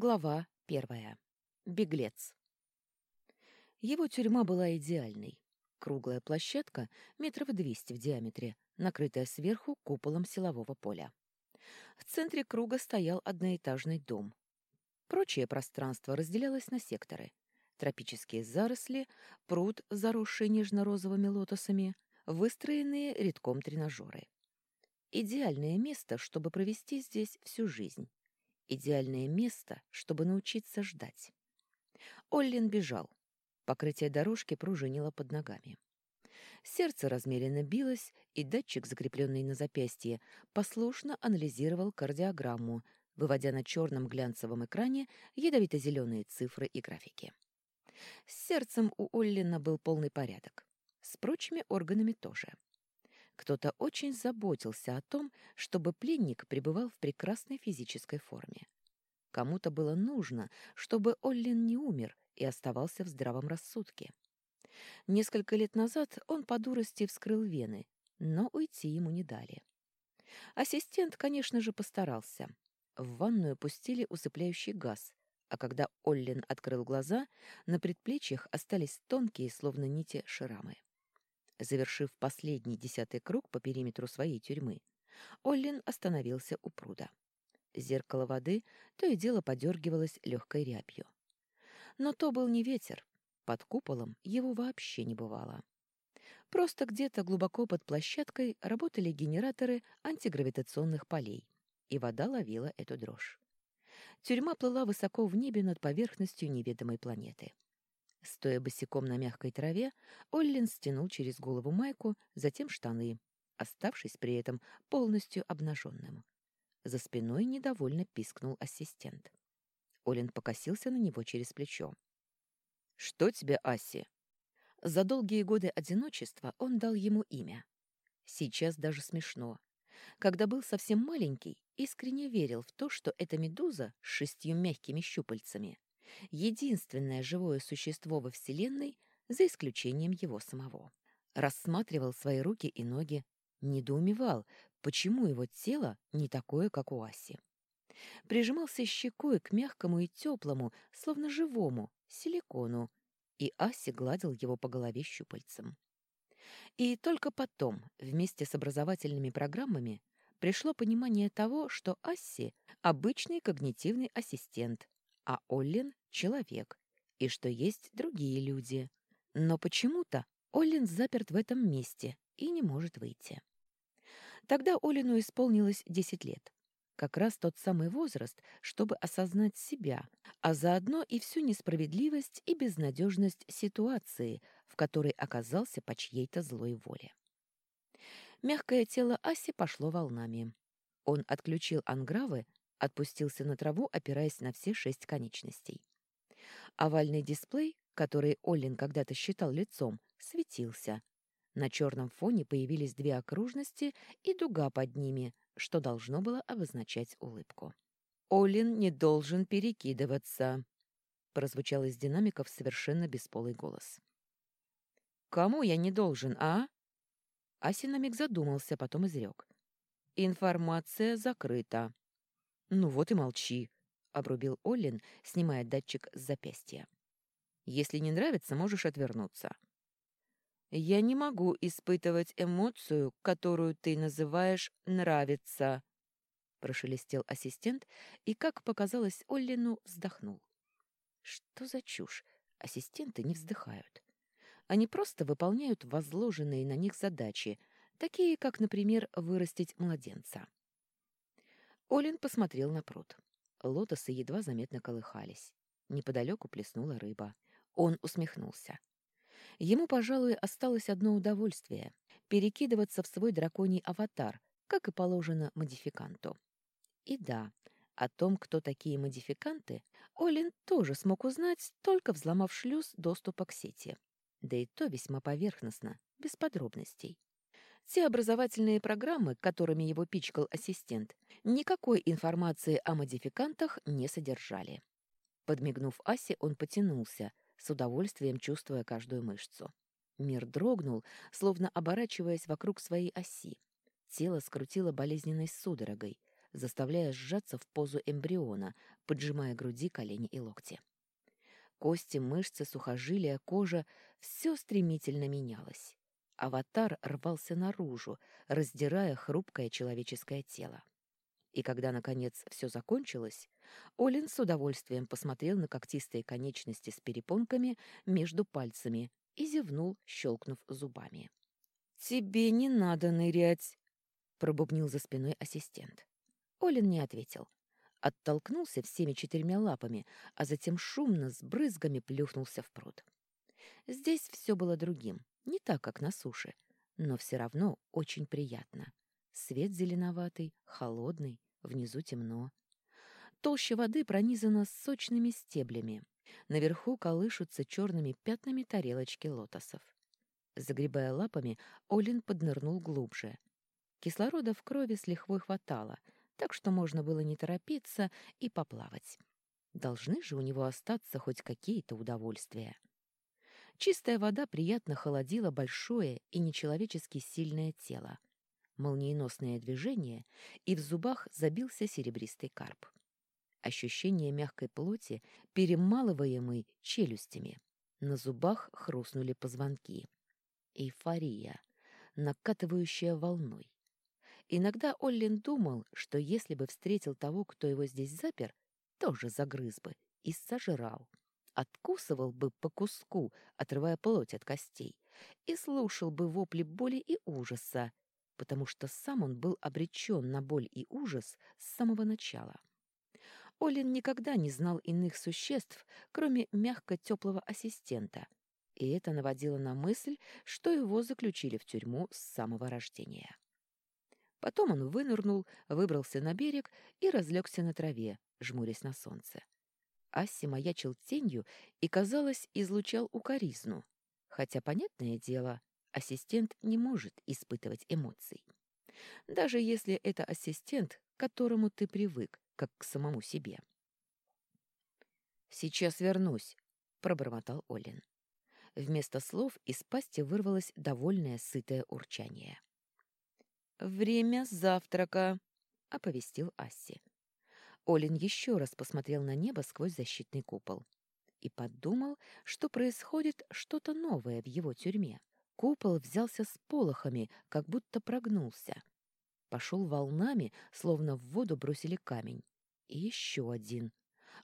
Глава первая. Беглец. Его тюрьма была идеальной. Круглая площадка, метров двести в диаметре, накрытая сверху куполом силового поля. В центре круга стоял одноэтажный дом. Прочее пространство разделялось на секторы. Тропические заросли, пруд, заросший нежно-розовыми лотосами, выстроенные редком тренажеры. Идеальное место, чтобы провести здесь всю жизнь. Идеальное место, чтобы научиться ждать. Оллин бежал. Покрытие дорожки пружинило под ногами. Сердце размеренно билось, и датчик, закрепленный на запястье, послушно анализировал кардиограмму, выводя на черном глянцевом экране ядовито-зеленые цифры и графики. С сердцем у Оллина был полный порядок. С прочими органами тоже. Кто-то очень заботился о том, чтобы пленник пребывал в прекрасной физической форме. Кому-то было нужно, чтобы Оллин не умер и оставался в здравом рассудке. Несколько лет назад он по дурости вскрыл вены, но уйти ему не дали. Ассистент, конечно же, постарался. В ванную пустили усыпляющий газ, а когда Оллин открыл глаза, на предплечьях остались тонкие, словно нити, шрамы. Завершив последний десятый круг по периметру своей тюрьмы, Оллин остановился у пруда. Зеркало воды то и дело подергивалось легкой рябью. Но то был не ветер. Под куполом его вообще не бывало. Просто где-то глубоко под площадкой работали генераторы антигравитационных полей, и вода ловила эту дрожь. Тюрьма плыла высоко в небе над поверхностью неведомой планеты. Стоя босиком на мягкой траве, Оллин стянул через голову майку, затем штаны, оставшись при этом полностью обнаженным. За спиной недовольно пискнул ассистент. Олин покосился на него через плечо. «Что тебе, Аси?» За долгие годы одиночества он дал ему имя. Сейчас даже смешно. Когда был совсем маленький, искренне верил в то, что эта медуза с шестью мягкими щупальцами единственное живое существо во Вселенной, за исключением его самого. Рассматривал свои руки и ноги, недоумевал, почему его тело не такое, как у Аси. Прижимался щекой к мягкому и теплому, словно живому, силикону, и Аси гладил его по голове щупальцем. И только потом, вместе с образовательными программами, пришло понимание того, что Асси — обычный когнитивный ассистент, а Оллин — человек, и что есть другие люди. Но почему-то Оллин заперт в этом месте и не может выйти. Тогда Олину исполнилось 10 лет. Как раз тот самый возраст, чтобы осознать себя, а заодно и всю несправедливость и безнадежность ситуации, в которой оказался по чьей-то злой воле. Мягкое тело Аси пошло волнами. Он отключил ангравы Отпустился на траву, опираясь на все шесть конечностей. Овальный дисплей, который Оллин когда-то считал лицом, светился. На черном фоне появились две окружности и дуга под ними, что должно было обозначать улыбку. «Оллин не должен перекидываться», — прозвучал из динамиков совершенно бесполый голос. «Кому я не должен, а?» Ася на миг задумался, потом изрек. «Информация закрыта». «Ну вот и молчи», — обрубил Оллин, снимая датчик с запястья. «Если не нравится, можешь отвернуться». «Я не могу испытывать эмоцию, которую ты называешь «нравится», — прошелестел ассистент и, как показалось Оллину, вздохнул. «Что за чушь? Ассистенты не вздыхают. Они просто выполняют возложенные на них задачи, такие как, например, вырастить младенца». Олин посмотрел на пруд. Лотосы едва заметно колыхались. Неподалеку плеснула рыба. Он усмехнулся. Ему, пожалуй, осталось одно удовольствие — перекидываться в свой драконий аватар, как и положено модификанту. И да, о том, кто такие модификанты, Олин тоже смог узнать, только взломав шлюз доступа к сети. Да и то весьма поверхностно, без подробностей. Те образовательные программы, которыми его пичкал ассистент, никакой информации о модификантах не содержали. Подмигнув Асе, он потянулся, с удовольствием чувствуя каждую мышцу. Мир дрогнул, словно оборачиваясь вокруг своей оси. Тело скрутило болезненной судорогой. заставляя сжаться в позу эмбриона, поджимая груди, колени и локти. Кости, мышцы, сухожилия, кожа — все стремительно менялось. Аватар рвался наружу, раздирая хрупкое человеческое тело. И когда, наконец, все закончилось, Олин с удовольствием посмотрел на когтистые конечности с перепонками между пальцами и зевнул, щелкнув зубами. «Тебе не надо нырять!» — пробубнил за спиной ассистент. Олин не ответил. Оттолкнулся всеми четырьмя лапами, а затем шумно с брызгами плюхнулся в пруд. Здесь все было другим, не так, как на суше, но все равно очень приятно. Свет зеленоватый, холодный, внизу темно. Толща воды пронизана сочными стеблями. Наверху колышутся черными пятнами тарелочки лотосов. Загребая лапами, Олин поднырнул глубже. Кислорода в крови с лихвой хватало, так что можно было не торопиться и поплавать. Должны же у него остаться хоть какие-то удовольствия. Чистая вода приятно холодила большое и нечеловечески сильное тело. Молниеносное движение, и в зубах забился серебристый карп. Ощущение мягкой плоти, перемалываемой челюстями. На зубах хрустнули позвонки. Эйфория, накатывающая волной. Иногда Оллин думал, что если бы встретил того, кто его здесь запер, тоже загрыз бы и сожрал. Откусывал бы по куску, отрывая плоть от костей, и слушал бы вопли боли и ужаса, потому что сам он был обречен на боль и ужас с самого начала. Олин никогда не знал иных существ, кроме мягко-теплого ассистента, и это наводило на мысль, что его заключили в тюрьму с самого рождения. Потом он вынырнул, выбрался на берег и разлегся на траве, жмурясь на солнце. Асси маячил тенью и, казалось, излучал укоризну. Хотя, понятное дело, ассистент не может испытывать эмоций. Даже если это ассистент, к которому ты привык, как к самому себе. «Сейчас вернусь», — пробормотал Олин. Вместо слов из пасти вырвалось довольное сытое урчание. «Время завтрака», — оповестил Асси. Олин еще раз посмотрел на небо сквозь защитный купол и подумал, что происходит что-то новое в его тюрьме. Купол взялся с полохами, как будто прогнулся. Пошел волнами, словно в воду бросили камень. И еще один.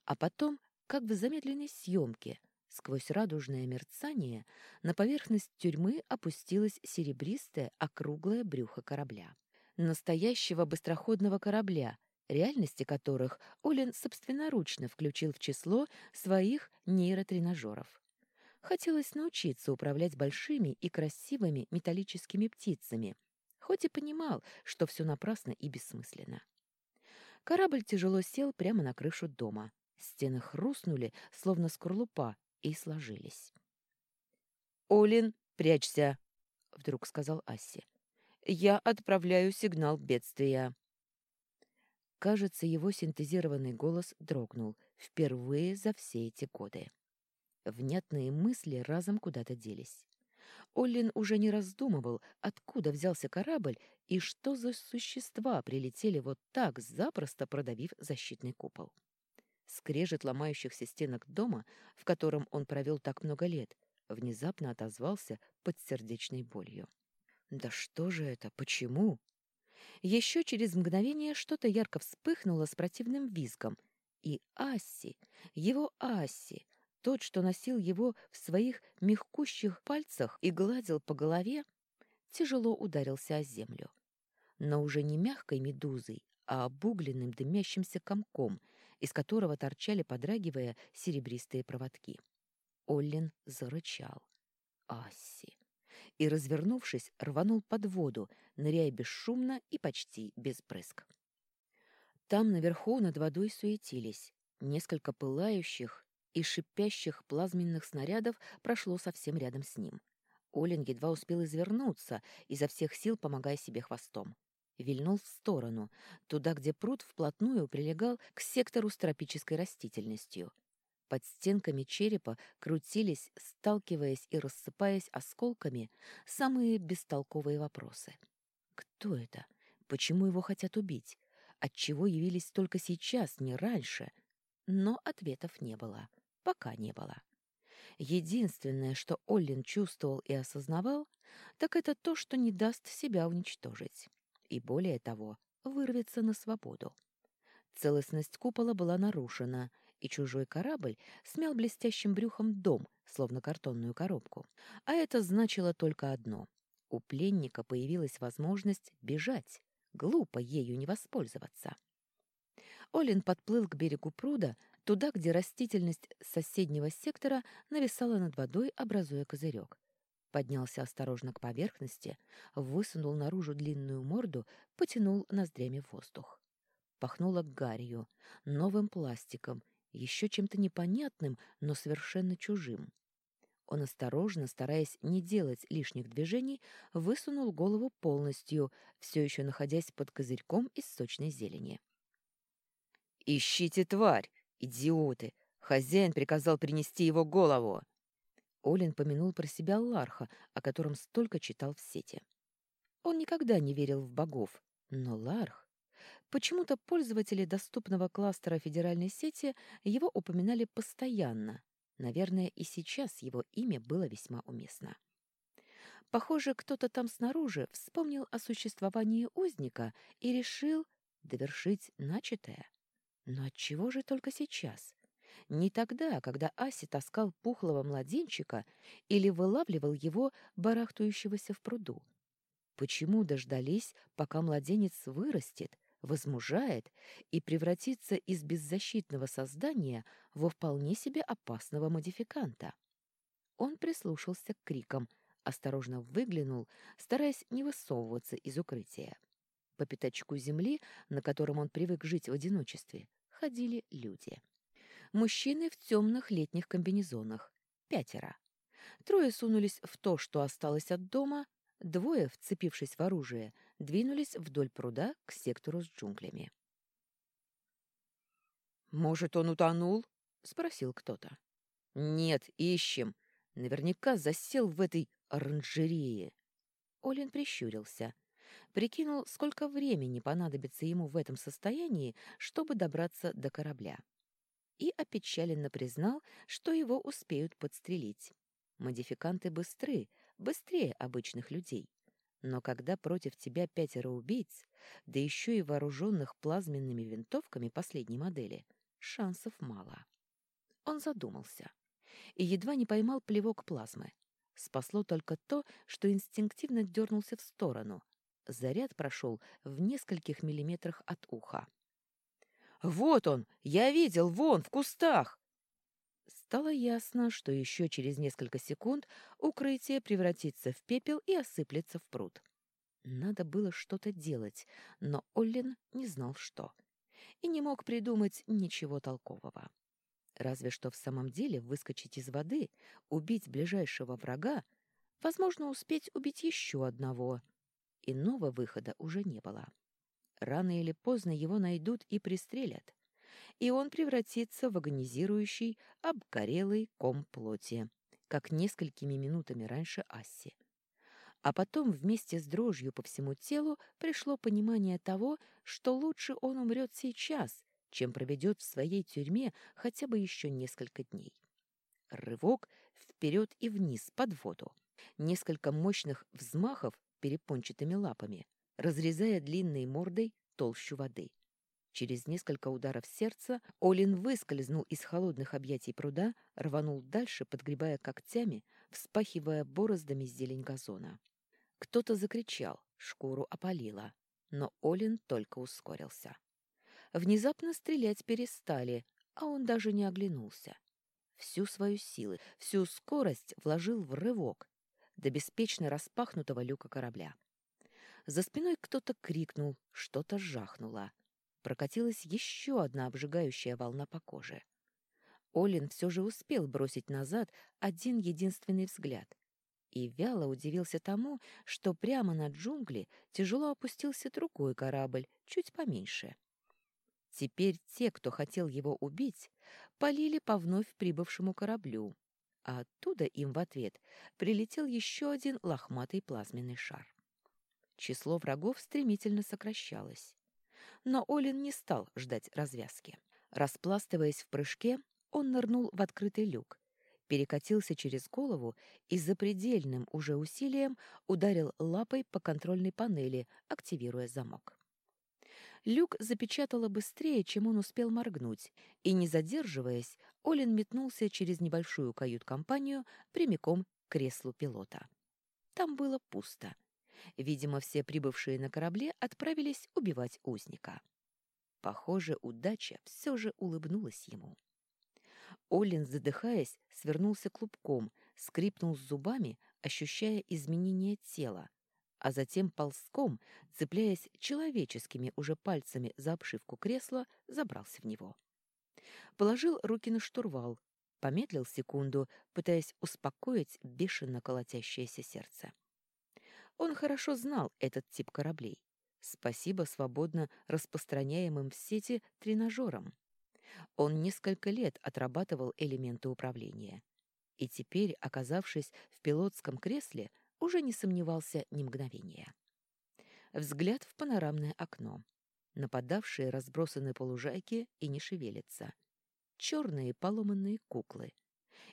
А потом, как в замедленной съемке, сквозь радужное мерцание, на поверхность тюрьмы опустилось серебристое округлое брюхо корабля. Настоящего быстроходного корабля, реальности которых Олин собственноручно включил в число своих нейротренажеров. Хотелось научиться управлять большими и красивыми металлическими птицами, хоть и понимал, что все напрасно и бессмысленно. Корабль тяжело сел прямо на крышу дома. Стены хрустнули, словно скорлупа, и сложились. «Олин, прячься!» — вдруг сказал Асси. «Я отправляю сигнал бедствия». Кажется, его синтезированный голос дрогнул впервые за все эти годы. Внятные мысли разом куда-то делись. Оллин уже не раздумывал, откуда взялся корабль и что за существа прилетели вот так, запросто продавив защитный купол. Скрежет ломающихся стенок дома, в котором он провел так много лет, внезапно отозвался под сердечной болью. «Да что же это? Почему?» Еще через мгновение что-то ярко вспыхнуло с противным визгом, и Асси, его Асси, тот, что носил его в своих мягкущих пальцах и гладил по голове, тяжело ударился о землю. Но уже не мягкой медузой, а обугленным дымящимся комком, из которого торчали, подрагивая, серебристые проводки. Оллин зарычал. Асси и, развернувшись, рванул под воду, ныряя бесшумно и почти без брызг. Там наверху над водой суетились. Несколько пылающих и шипящих плазменных снарядов прошло совсем рядом с ним. Олин едва успел извернуться, изо всех сил помогая себе хвостом. Вильнул в сторону, туда, где пруд вплотную прилегал к сектору с тропической растительностью — под стенками черепа крутились, сталкиваясь и рассыпаясь осколками, самые бестолковые вопросы. Кто это? Почему его хотят убить? Отчего явились только сейчас, не раньше? Но ответов не было. Пока не было. Единственное, что Оллин чувствовал и осознавал, так это то, что не даст себя уничтожить. И более того, вырвется на свободу. Целостность купола была нарушена, и чужой корабль смял блестящим брюхом дом, словно картонную коробку. А это значило только одно. У пленника появилась возможность бежать. Глупо ею не воспользоваться. Олин подплыл к берегу пруда, туда, где растительность соседнего сектора нависала над водой, образуя козырек. Поднялся осторожно к поверхности, высунул наружу длинную морду, потянул ноздрями воздух. Пахнуло гарью, новым пластиком, еще чем-то непонятным, но совершенно чужим. Он осторожно, стараясь не делать лишних движений, высунул голову полностью, все еще находясь под козырьком из сочной зелени. «Ищите тварь! Идиоты! Хозяин приказал принести его голову!» Олин помянул про себя Ларха, о котором столько читал в сети. Он никогда не верил в богов, но Ларх... Почему-то пользователи доступного кластера федеральной сети его упоминали постоянно. Наверное, и сейчас его имя было весьма уместно. Похоже, кто-то там снаружи вспомнил о существовании узника и решил довершить начатое. Но отчего же только сейчас? Не тогда, когда Аси таскал пухлого младенчика или вылавливал его, барахтающегося в пруду. Почему дождались, пока младенец вырастет, возмужает и превратится из беззащитного создания во вполне себе опасного модификанта? Он прислушался к крикам, осторожно выглянул, стараясь не высовываться из укрытия. По пятачку земли, на котором он привык жить в одиночестве, ходили люди. Мужчины в темных летних комбинезонах. Пятеро. Трое сунулись в то, что осталось от дома, двое, вцепившись в оружие, двинулись вдоль пруда к сектору с джунглями. «Может, он утонул?» — спросил кто-то. «Нет, ищем. Наверняка засел в этой оранжерее». Олин прищурился. Прикинул, сколько времени понадобится ему в этом состоянии, чтобы добраться до корабля. И опечаленно признал, что его успеют подстрелить. Модификанты быстры, быстрее обычных людей. Но когда против тебя пятеро убийц, да еще и вооруженных плазменными винтовками последней модели, шансов мало. Он задумался и едва не поймал плевок плазмы. Спасло только то, что инстинктивно дернулся в сторону, Заряд прошел в нескольких миллиметрах от уха. «Вот он! Я видел! Вон, в кустах!» Стало ясно, что еще через несколько секунд укрытие превратится в пепел и осыплется в пруд. Надо было что-то делать, но Оллин не знал, что. И не мог придумать ничего толкового. Разве что в самом деле выскочить из воды, убить ближайшего врага, возможно, успеть убить еще одного — Иного выхода уже не было. Рано или поздно его найдут и пристрелят, и он превратится в агонизирующий, обгорелый ком плоти, как несколькими минутами раньше Асси. А потом вместе с дрожью по всему телу пришло понимание того, что лучше он умрет сейчас, чем проведет в своей тюрьме хотя бы еще несколько дней. Рывок вперед и вниз под воду. Несколько мощных взмахов перепончатыми лапами, разрезая длинной мордой толщу воды. Через несколько ударов сердца Олин выскользнул из холодных объятий пруда, рванул дальше, подгребая когтями, вспахивая бороздами зелень газона. Кто-то закричал, шкуру опалило, но Олин только ускорился. Внезапно стрелять перестали, а он даже не оглянулся. Всю свою силу, всю скорость вложил в рывок, до беспечно распахнутого люка корабля. За спиной кто-то крикнул, что-то жахнуло. Прокатилась еще одна обжигающая волна по коже. Олин все же успел бросить назад один единственный взгляд и вяло удивился тому, что прямо над джунгли тяжело опустился другой корабль, чуть поменьше. Теперь те, кто хотел его убить, полили по вновь прибывшему кораблю, а оттуда им в ответ прилетел еще один лохматый плазменный шар. Число врагов стремительно сокращалось. Но Олин не стал ждать развязки. Распластываясь в прыжке, он нырнул в открытый люк, перекатился через голову и запредельным уже усилием ударил лапой по контрольной панели, активируя замок. Люк запечатало быстрее, чем он успел моргнуть, и, не задерживаясь, Олин метнулся через небольшую кают-компанию прямиком к креслу пилота. Там было пусто. Видимо, все прибывшие на корабле отправились убивать узника. Похоже, удача все же улыбнулась ему. Олин, задыхаясь, свернулся клубком, скрипнул зубами, ощущая изменение тела, а затем ползком, цепляясь человеческими уже пальцами за обшивку кресла, забрался в него. Положил руки на штурвал, помедлил секунду, пытаясь успокоить бешено колотящееся сердце. Он хорошо знал этот тип кораблей. Спасибо свободно распространяемым в сети тренажерам. Он несколько лет отрабатывал элементы управления. И теперь, оказавшись в пилотском кресле, уже не сомневался ни мгновения. Взгляд в панорамное окно. Нападавшие разбросаны по лужайке и не шевелятся. Черные поломанные куклы.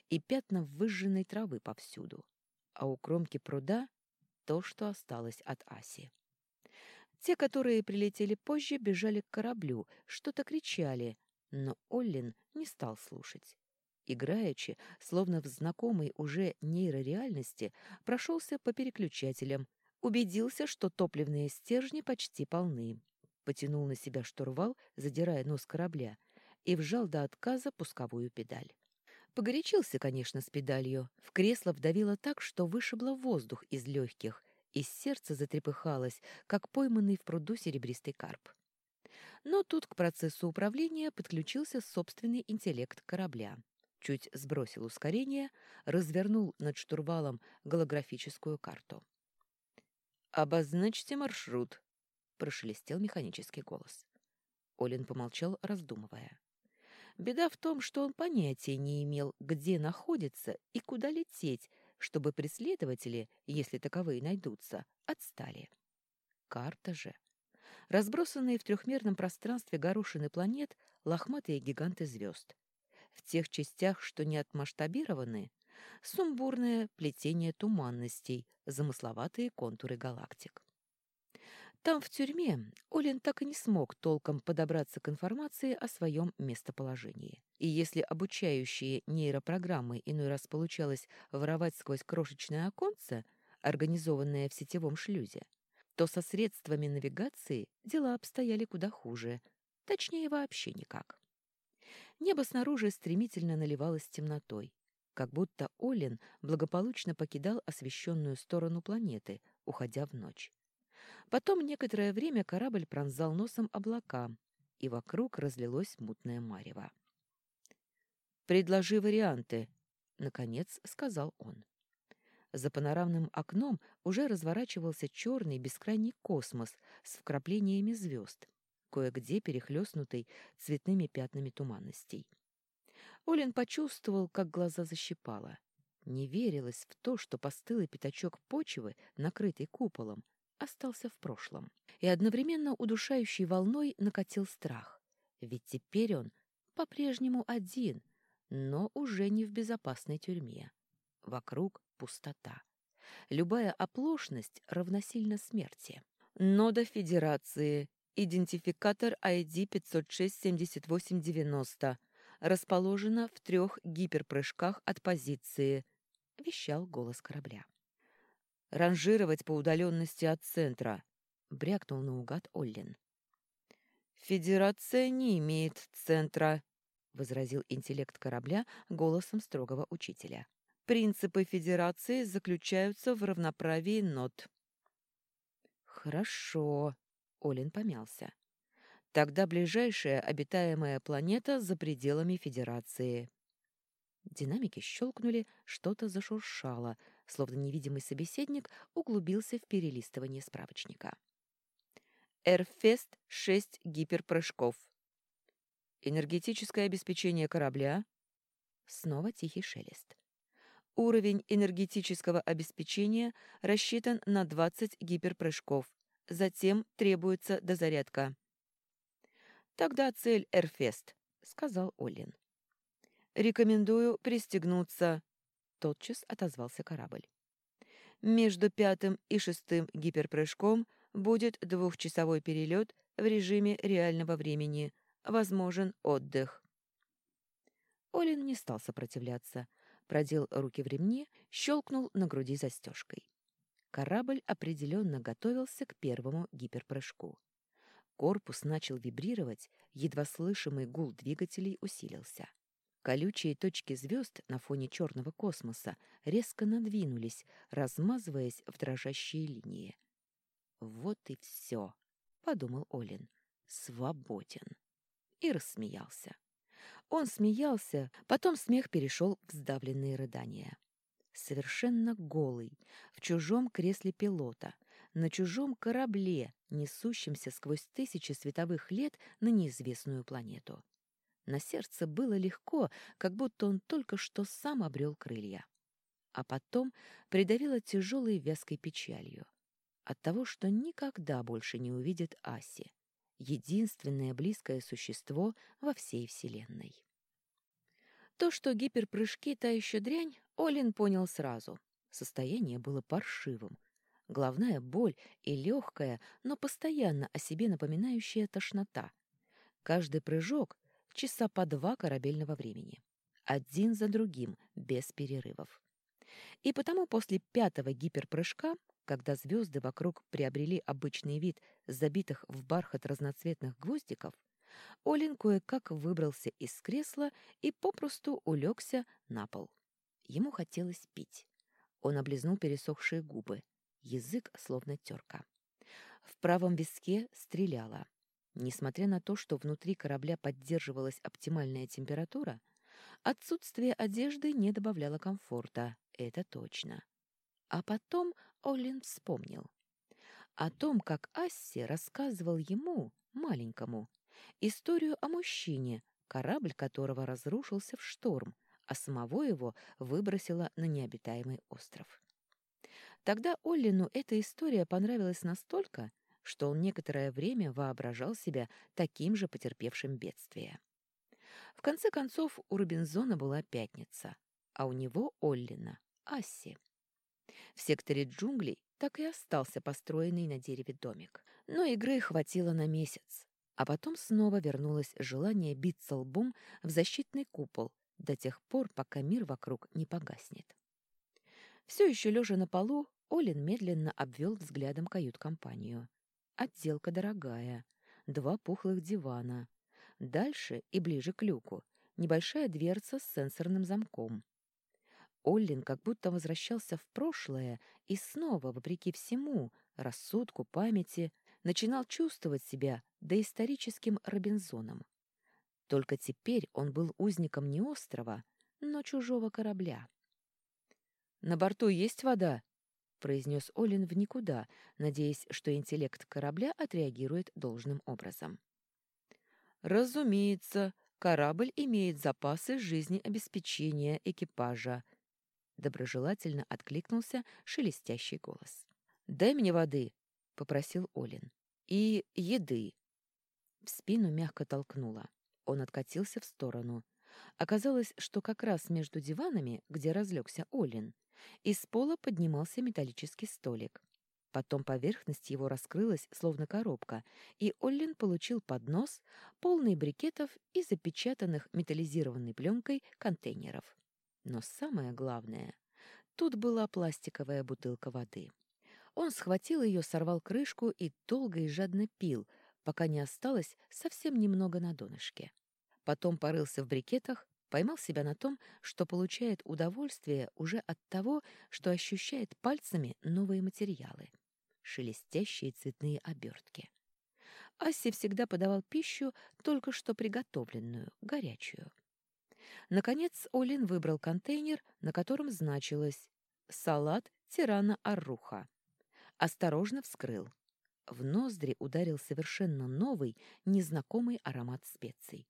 И пятна выжженной травы повсюду. А у кромки пруда то, что осталось от Аси. Те, которые прилетели позже, бежали к кораблю, что-то кричали, но Оллин не стал слушать играючи, словно в знакомой уже нейрореальности, прошелся по переключателям, убедился, что топливные стержни почти полны, потянул на себя штурвал, задирая нос корабля, и вжал до отказа пусковую педаль. Погорячился, конечно, с педалью. В кресло вдавило так, что вышибло воздух из легких, и сердце затрепыхалось, как пойманный в пруду серебристый карп. Но тут к процессу управления подключился собственный интеллект корабля чуть сбросил ускорение, развернул над штурвалом голографическую карту. «Обозначьте маршрут», — прошелестел механический голос. Олин помолчал, раздумывая. Беда в том, что он понятия не имел, где находится и куда лететь, чтобы преследователи, если таковые найдутся, отстали. Карта же. Разбросанные в трехмерном пространстве горошины планет — лохматые гиганты звезд в тех частях, что не отмасштабированы, сумбурное плетение туманностей, замысловатые контуры галактик. Там, в тюрьме, Олин так и не смог толком подобраться к информации о своем местоположении. И если обучающие нейропрограммы иной раз получалось воровать сквозь крошечное оконце, организованное в сетевом шлюзе, то со средствами навигации дела обстояли куда хуже, точнее вообще никак. Небо снаружи стремительно наливалось темнотой, как будто Олин благополучно покидал освещенную сторону планеты, уходя в ночь. Потом некоторое время корабль пронзал носом облака, и вокруг разлилось мутное марево. «Предложи варианты», — наконец сказал он. За панорамным окном уже разворачивался черный бескрайний космос с вкраплениями звезд, кое-где перехлестнутый цветными пятнами туманностей. Олин почувствовал, как глаза защипало. Не верилось в то, что постылый пятачок почвы, накрытый куполом, остался в прошлом. И одновременно удушающей волной накатил страх. Ведь теперь он по-прежнему один, но уже не в безопасной тюрьме. Вокруг пустота. Любая оплошность равносильна смерти. Нода Федерации Идентификатор ID 506-7890. Расположена в трех гиперпрыжках от позиции. Вещал голос корабля. Ранжировать по удаленности от центра. Брякнул наугад Оллин. «Федерация не имеет центра», — возразил интеллект корабля голосом строгого учителя. «Принципы Федерации заключаются в равноправии нот». «Хорошо», Олин помялся. Тогда ближайшая обитаемая планета за пределами Федерации. Динамики щелкнули, что-то зашуршало, словно невидимый собеседник углубился в перелистывание справочника. Эрфест 6 гиперпрыжков. Энергетическое обеспечение корабля. Снова тихий шелест. Уровень энергетического обеспечения рассчитан на 20 гиперпрыжков. Затем требуется дозарядка. Тогда цель Эрфест, сказал Олин. Рекомендую пристегнуться, тотчас отозвался корабль. Между пятым и шестым гиперпрыжком будет двухчасовой перелет в режиме реального времени. Возможен отдых. Олин не стал сопротивляться. Продел руки в ремни, щелкнул на груди застежкой. Корабль определенно готовился к первому гиперпрыжку. Корпус начал вибрировать, едва слышимый гул двигателей усилился. Колючие точки звезд на фоне черного космоса резко надвинулись, размазываясь в дрожащие линии. «Вот и все», — подумал Олин, — «свободен». И рассмеялся. Он смеялся, потом смех перешел в сдавленные рыдания совершенно голый, в чужом кресле пилота, на чужом корабле, несущемся сквозь тысячи световых лет на неизвестную планету. На сердце было легко, как будто он только что сам обрел крылья. А потом придавило тяжелой вязкой печалью от того, что никогда больше не увидит Аси, единственное близкое существо во всей Вселенной. То, что гиперпрыжки — та еще дрянь, Олин понял сразу. Состояние было паршивым. Головная боль и легкая, но постоянно о себе напоминающая тошнота. Каждый прыжок — часа по два корабельного времени. Один за другим, без перерывов. И потому после пятого гиперпрыжка, когда звезды вокруг приобрели обычный вид забитых в бархат разноцветных гвоздиков, Олин кое-как выбрался из кресла и попросту улегся на пол. Ему хотелось пить. Он облизнул пересохшие губы. Язык словно терка. В правом виске стреляло. Несмотря на то, что внутри корабля поддерживалась оптимальная температура, отсутствие одежды не добавляло комфорта, это точно. А потом Олин вспомнил. О том, как Асси рассказывал ему, маленькому, историю о мужчине, корабль которого разрушился в шторм, а самого его выбросило на необитаемый остров. Тогда Оллину эта история понравилась настолько, что он некоторое время воображал себя таким же потерпевшим бедствие. В конце концов, у Робинзона была пятница, а у него Оллина — Асси. В секторе джунглей так и остался построенный на дереве домик. Но игры хватило на месяц, а потом снова вернулось желание биться лбом в защитный купол до тех пор, пока мир вокруг не погаснет. Все еще лежа на полу, Олин медленно обвел взглядом кают-компанию. Отделка дорогая, два пухлых дивана. Дальше и ближе к люку небольшая дверца с сенсорным замком. Оллин как будто возвращался в прошлое и снова, вопреки всему, рассудку, памяти, начинал чувствовать себя доисторическим Робинзоном. Только теперь он был узником не острова, но чужого корабля. «На борту есть вода?» — произнес Олин в никуда, надеясь, что интеллект корабля отреагирует должным образом. «Разумеется, корабль имеет запасы жизнеобеспечения экипажа», — доброжелательно откликнулся шелестящий голос. «Дай мне воды», — попросил Олин. «И еды». В спину мягко толкнула. Он откатился в сторону. Оказалось, что как раз между диванами, где разлегся Олин, из пола поднимался металлический столик. Потом поверхность его раскрылась, словно коробка, и Оллин получил поднос, полный брикетов и запечатанных металлизированной пленкой контейнеров. Но самое главное, тут была пластиковая бутылка воды. Он схватил ее, сорвал крышку и долго и жадно пил, пока не осталось совсем немного на донышке. Потом порылся в брикетах, поймал себя на том, что получает удовольствие уже от того, что ощущает пальцами новые материалы — шелестящие цветные обертки. Асси всегда подавал пищу, только что приготовленную, горячую. Наконец Олин выбрал контейнер, на котором значилось «Салат тирана Арруха». Осторожно вскрыл. В ноздри ударил совершенно новый, незнакомый аромат специй.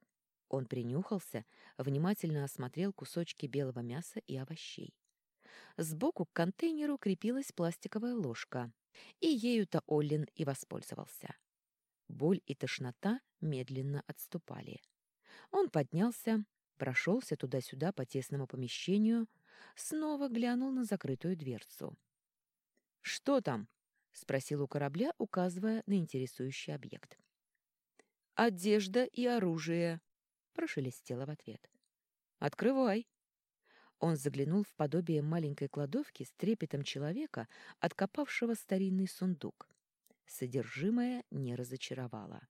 Он принюхался, внимательно осмотрел кусочки белого мяса и овощей. Сбоку к контейнеру крепилась пластиковая ложка, и ею-то Оллин и воспользовался. Боль и тошнота медленно отступали. Он поднялся, прошелся туда-сюда по тесному помещению, снова глянул на закрытую дверцу. «Что там?» — спросил у корабля, указывая на интересующий объект. «Одежда и оружие», — прошелестело в ответ. «Открывай». Он заглянул в подобие маленькой кладовки с трепетом человека, откопавшего старинный сундук. Содержимое не разочаровало.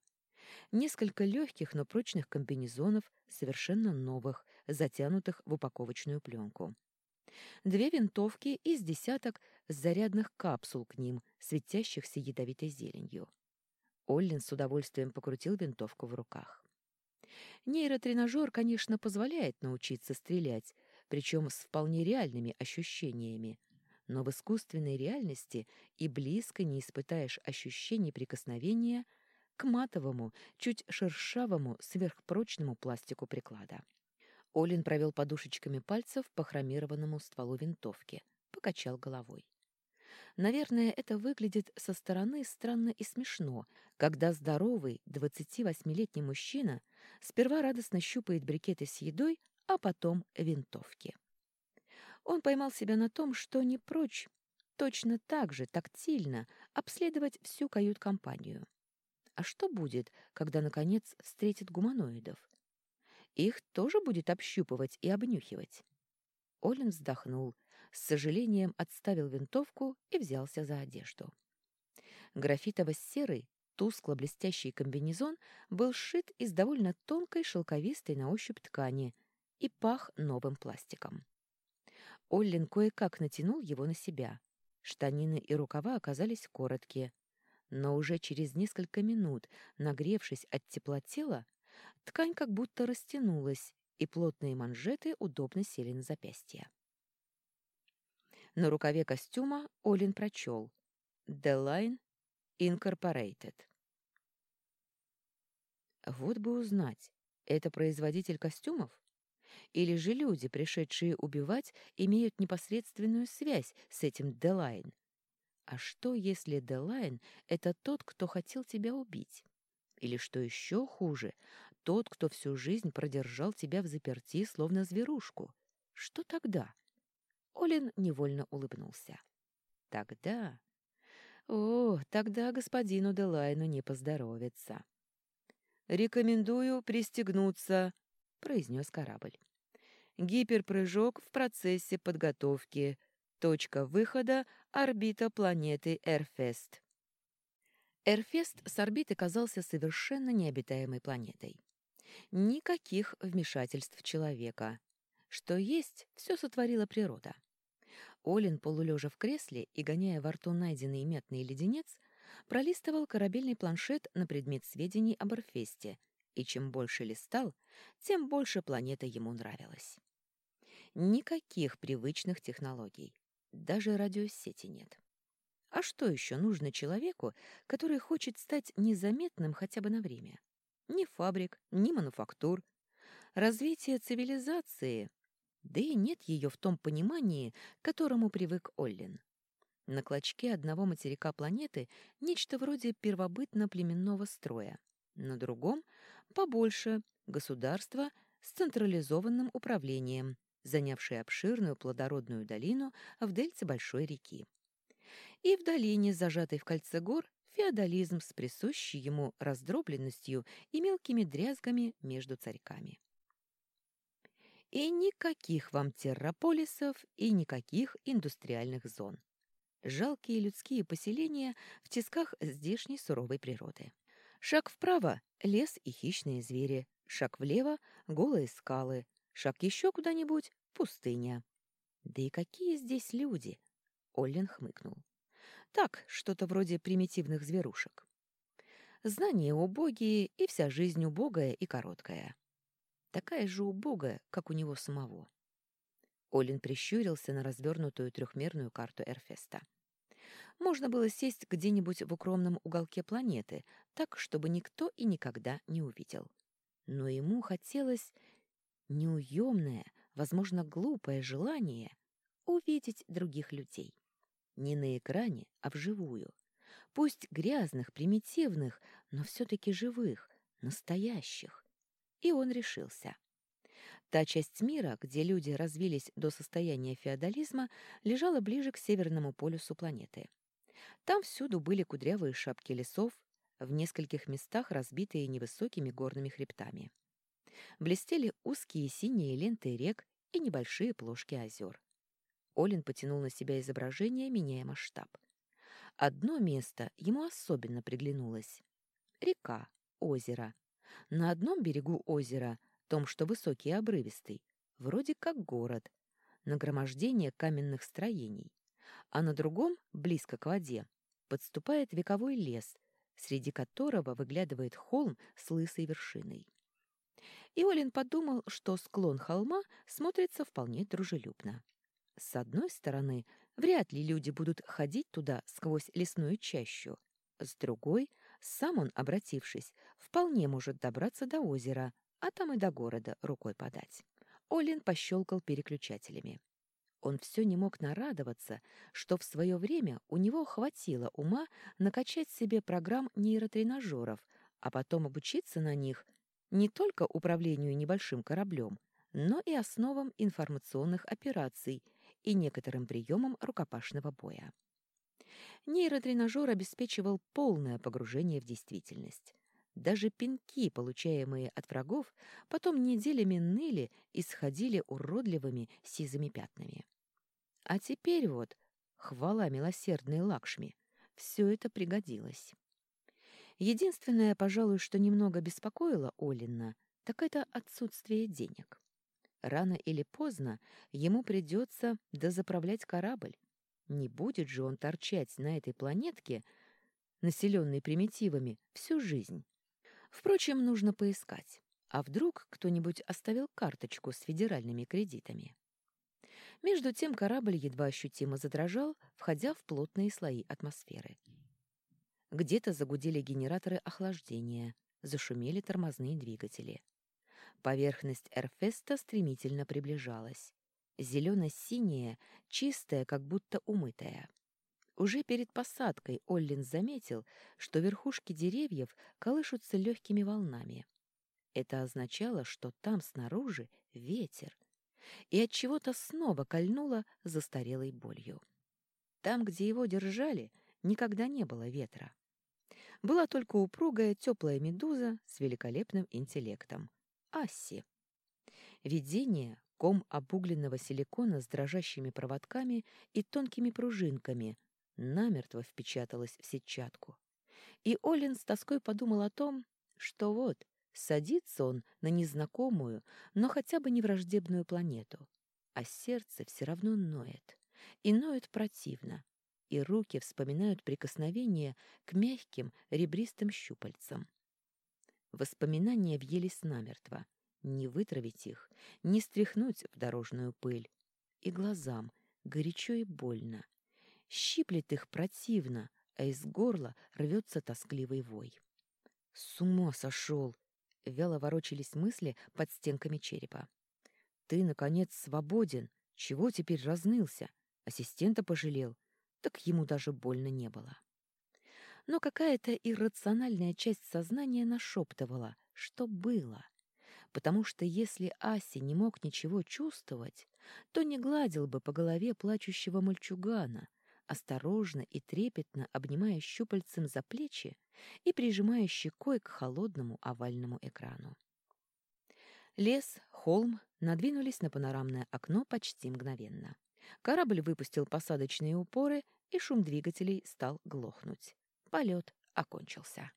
Несколько легких, но прочных комбинезонов, совершенно новых, затянутых в упаковочную пленку. Две винтовки из десяток зарядных капсул к ним, светящихся ядовитой зеленью. Оллин с удовольствием покрутил винтовку в руках. Нейротренажер, конечно, позволяет научиться стрелять, причем с вполне реальными ощущениями, но в искусственной реальности и близко не испытаешь ощущений прикосновения к матовому, чуть шершавому, сверхпрочному пластику приклада. Олин провел подушечками пальцев по хромированному стволу винтовки, покачал головой. Наверное, это выглядит со стороны странно и смешно, когда здоровый 28-летний мужчина сперва радостно щупает брикеты с едой, а потом винтовки. Он поймал себя на том, что не прочь точно так же тактильно обследовать всю кают-компанию. А что будет, когда, наконец, встретит гуманоидов? Их тоже будет общупывать и обнюхивать? Олин вздохнул, с сожалением отставил винтовку и взялся за одежду. Графитово-серый, тускло-блестящий комбинезон был сшит из довольно тонкой шелковистой на ощупь ткани и пах новым пластиком. Оллин кое-как натянул его на себя. Штанины и рукава оказались короткие. Но уже через несколько минут, нагревшись от тепла тела, ткань как будто растянулась, и плотные манжеты удобно сели на запястье. На рукаве костюма Олин прочел «The Incorporated». Вот бы узнать, это производитель костюмов? Или же люди, пришедшие убивать, имеют непосредственную связь с этим Делайн? А что, если Делайн — это тот, кто хотел тебя убить? Или, что еще хуже, тот, кто всю жизнь продержал тебя в заперти, словно зверушку? Что тогда? Олин невольно улыбнулся. Тогда... О, тогда господину Делайну не поздоровится. «Рекомендую пристегнуться», — произнес корабль. «Гиперпрыжок в процессе подготовки. Точка выхода — орбита планеты Эрфест». Эрфест с орбиты казался совершенно необитаемой планетой. Никаких вмешательств человека. Что есть, все сотворила природа. Олин, полулежа в кресле и гоняя во рту найденный метный леденец, пролистывал корабельный планшет на предмет сведений об Орфесте, и чем больше листал, тем больше планета ему нравилась. Никаких привычных технологий, даже радиосети нет. А что еще нужно человеку, который хочет стать незаметным хотя бы на время? Ни фабрик, ни мануфактур. Развитие цивилизации да и нет ее в том понимании, к которому привык Оллин. На клочке одного материка планеты нечто вроде первобытно-племенного строя, на другом — побольше — государство с централизованным управлением, занявшее обширную плодородную долину в дельте большой реки. И в долине, зажатой в кольце гор, феодализм с присущей ему раздробленностью и мелкими дрязгами между царьками. И никаких вам терраполисов и никаких индустриальных зон. Жалкие людские поселения в тисках здешней суровой природы. Шаг вправо — лес и хищные звери. Шаг влево — голые скалы. Шаг еще куда-нибудь — пустыня. Да и какие здесь люди? Оллен хмыкнул. Так, что-то вроде примитивных зверушек. Знания убогие, и вся жизнь убогая и короткая такая же убогая, как у него самого. Олин прищурился на развернутую трехмерную карту Эрфеста. Можно было сесть где-нибудь в укромном уголке планеты, так, чтобы никто и никогда не увидел. Но ему хотелось неуемное, возможно, глупое желание увидеть других людей. Не на экране, а вживую. Пусть грязных, примитивных, но все-таки живых, настоящих. И он решился. Та часть мира, где люди развились до состояния феодализма, лежала ближе к северному полюсу планеты. Там всюду были кудрявые шапки лесов, в нескольких местах разбитые невысокими горными хребтами. Блестели узкие синие ленты рек и небольшие плошки озер. Олин потянул на себя изображение, меняя масштаб. Одно место ему особенно приглянулось. Река, озеро. На одном берегу озера том, что высокий и обрывистый, вроде как город, нагромождение каменных строений, а на другом, близко к воде, подступает вековой лес, среди которого выглядывает холм с лысой вершиной. И Олин подумал, что склон холма смотрится вполне дружелюбно. С одной стороны, вряд ли люди будут ходить туда сквозь лесную чащу. С другой, сам он, обратившись, вполне может добраться до озера, а там и до города рукой подать. Олин пощелкал переключателями. Он все не мог нарадоваться, что в свое время у него хватило ума накачать себе программ нейротренажеров, а потом обучиться на них не только управлению небольшим кораблем, но и основам информационных операций и некоторым приемам рукопашного боя. Нейротренажер обеспечивал полное погружение в действительность. Даже пинки, получаемые от врагов, потом неделями ныли и сходили уродливыми сизыми пятнами. А теперь вот, хвала милосердной Лакшми, все это пригодилось. Единственное, пожалуй, что немного беспокоило Олина, так это отсутствие денег. Рано или поздно ему придется дозаправлять корабль. Не будет же он торчать на этой планетке, населенной примитивами, всю жизнь. Впрочем, нужно поискать. А вдруг кто-нибудь оставил карточку с федеральными кредитами? Между тем корабль едва ощутимо задрожал, входя в плотные слои атмосферы. Где-то загудели генераторы охлаждения, зашумели тормозные двигатели. Поверхность Эрфеста стремительно приближалась. Зелено-синяя, чистая, как будто умытая. Уже перед посадкой Оллин заметил, что верхушки деревьев колышутся легкими волнами. Это означало, что там снаружи ветер, и от чего-то снова кольнуло застарелой болью. Там, где его держали, никогда не было ветра. Была только упругая теплая медуза с великолепным интеллектом — Асси. Видение — ком обугленного силикона с дрожащими проводками и тонкими пружинками, намертво впечаталась в сетчатку. И Олин с тоской подумал о том, что вот, садится он на незнакомую, но хотя бы не враждебную планету, а сердце все равно ноет, и ноет противно, и руки вспоминают прикосновение к мягким ребристым щупальцам. Воспоминания въелись намертво, не вытравить их, не стряхнуть в дорожную пыль, и глазам горячо и больно, щиплет их противно, а из горла рвется тоскливый вой. «С ума сошел!» — вяло ворочались мысли под стенками черепа. «Ты, наконец, свободен! Чего теперь разнылся? Ассистента пожалел? Так ему даже больно не было». Но какая-то иррациональная часть сознания нашептывала, что было. Потому что если Аси не мог ничего чувствовать, то не гладил бы по голове плачущего мальчугана, осторожно и трепетно обнимая щупальцем за плечи и прижимая щекой к холодному овальному экрану. Лес, холм надвинулись на панорамное окно почти мгновенно. Корабль выпустил посадочные упоры, и шум двигателей стал глохнуть. Полет окончился.